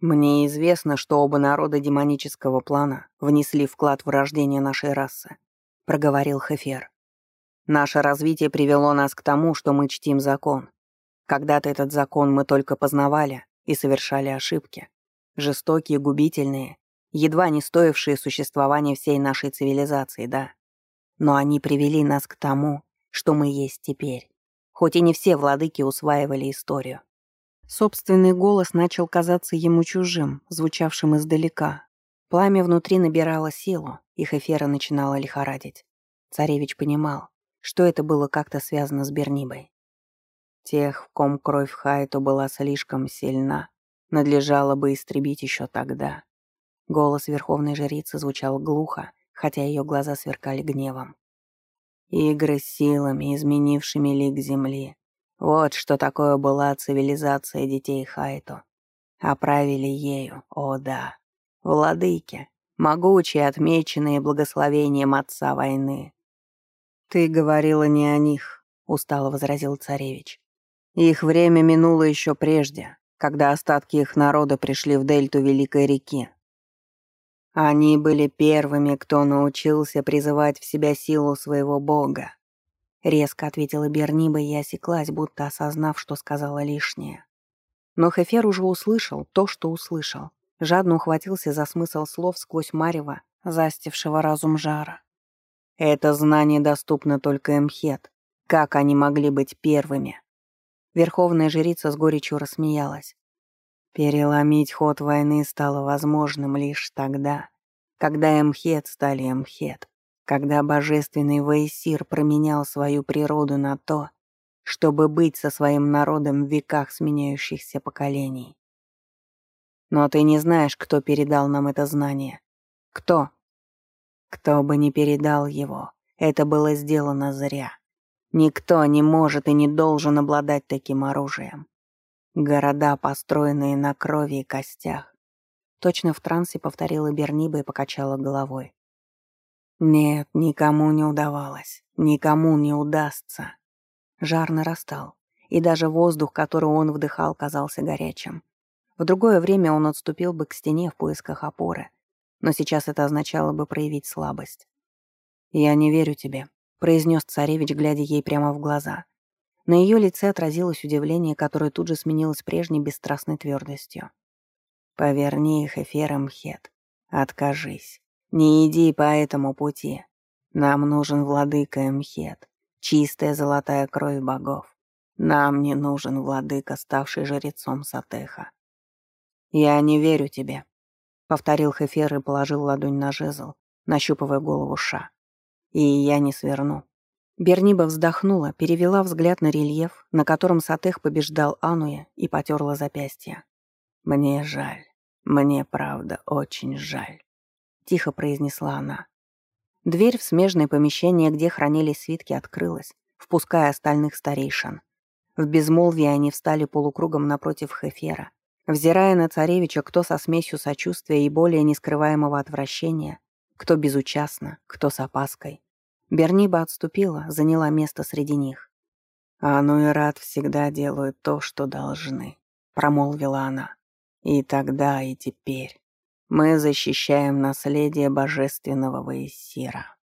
Мне известно, что оба народа демонического плана внесли вклад в рождение нашей расы, проговорил Хефер. Наше развитие привело нас к тому, что мы чтим закон. Когда-то этот закон мы только познавали и совершали ошибки. Жестокие, губительные, едва не стоившие существования всей нашей цивилизации, да. Но они привели нас к тому, что мы есть теперь. Хоть и не все владыки усваивали историю. Собственный голос начал казаться ему чужим, звучавшим издалека. Пламя внутри набирало силу, и Хефера начинала лихорадить. Царевич понимал, что это было как-то связано с Бернибой. Тех, в ком кровь Хайту была слишком сильна, надлежало бы истребить еще тогда. Голос верховной жрицы звучал глухо, хотя ее глаза сверкали гневом. Игры с силами, изменившими лик Земли. Вот что такое была цивилизация детей Хайту. Оправили ею, о да. Владыки, могучие, отмеченные благословением Отца войны. «Ты говорила не о них», — устало возразил царевич. «Их время минуло еще прежде, когда остатки их народа пришли в дельту Великой реки. Они были первыми, кто научился призывать в себя силу своего бога. Резко ответила Берниба и осеклась, будто осознав, что сказала лишнее. Но Хефер уже услышал то, что услышал. Жадно ухватился за смысл слов сквозь марево, застившего разум жара. Это знание доступно только Эмхет. Как они могли быть первыми? Верховная жрица с горечью рассмеялась. Переломить ход войны стало возможным лишь тогда, когда Эмхет стали Эмхет, когда божественный Ваесир променял свою природу на то, чтобы быть со своим народом в веках сменяющихся поколений. Но ты не знаешь, кто передал нам это знание. Кто? Кто бы ни передал его, это было сделано зря. Никто не может и не должен обладать таким оружием. Города, построенные на крови и костях. Точно в трансе повторила Берниба и покачала головой. Нет, никому не удавалось, никому не удастся. Жар нарастал, и даже воздух, который он вдыхал, казался горячим. В другое время он отступил бы к стене в поисках опоры, но сейчас это означало бы проявить слабость. «Я не верю тебе», — произнес царевич, глядя ей прямо в глаза. На ее лице отразилось удивление, которое тут же сменилось прежней бесстрастной твердостью. «Поверни их эфиром, Хет. Откажись. Не иди по этому пути. Нам нужен владыка Мхет, чистая золотая кровь богов. Нам не нужен владыка, ставший жрецом Сатеха. Я не верю тебе, — повторил Хефер и положил ладонь на жезл, нащупывая голову Ша. «И я не сверну». Берниба вздохнула, перевела взгляд на рельеф, на котором Сатех побеждал Ануя и потерла запястье. «Мне жаль. Мне, правда, очень жаль», — тихо произнесла она. Дверь в смежное помещение, где хранились свитки, открылась, впуская остальных старейшин. В безмолвии они встали полукругом напротив Хефера, Взирая на царевича, кто со смесью сочувствия и более нескрываемого отвращения, кто безучастно, кто с опаской. Берниба отступила, заняла место среди них. «А ну и рад всегда делают то, что должны», — промолвила она. «И тогда, и теперь мы защищаем наследие божественного Ваесира».